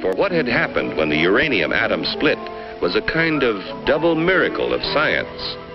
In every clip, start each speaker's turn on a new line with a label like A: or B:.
A: For what had happened when the uranium atom split was a kind of double miracle of science.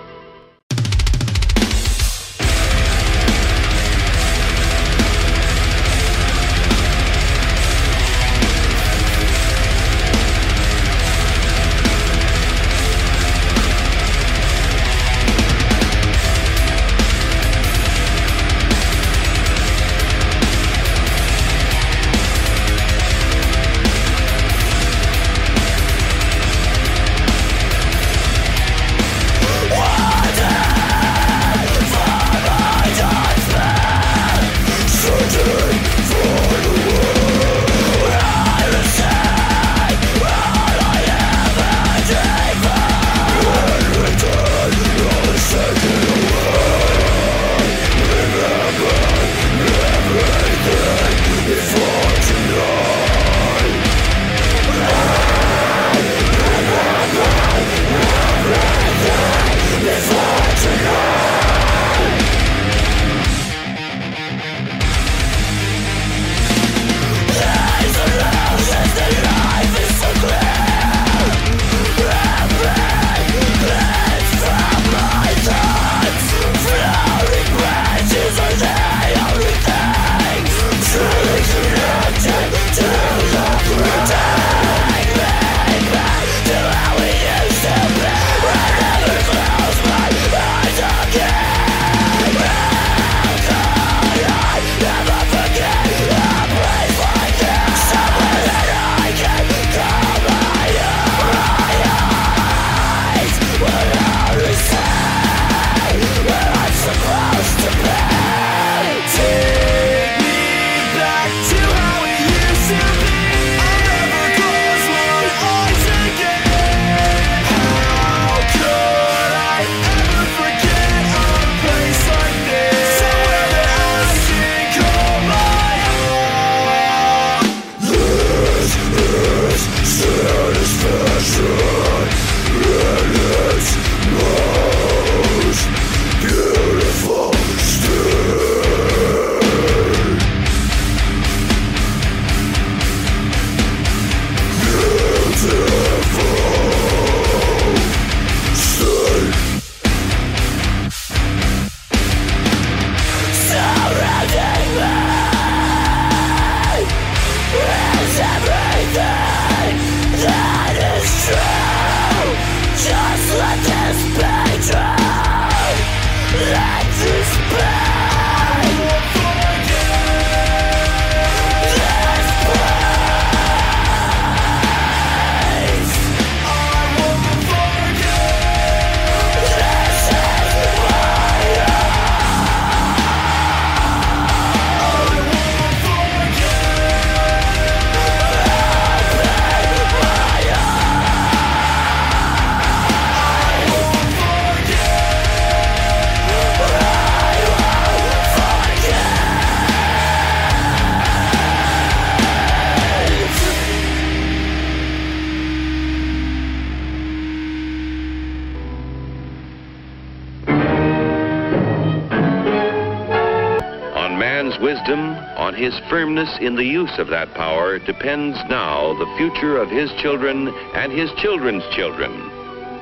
A: Wisdom, on his firmness in the use of that power, depends now the future of his children and his children's children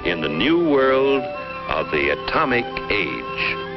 A: in the new world of the atomic age.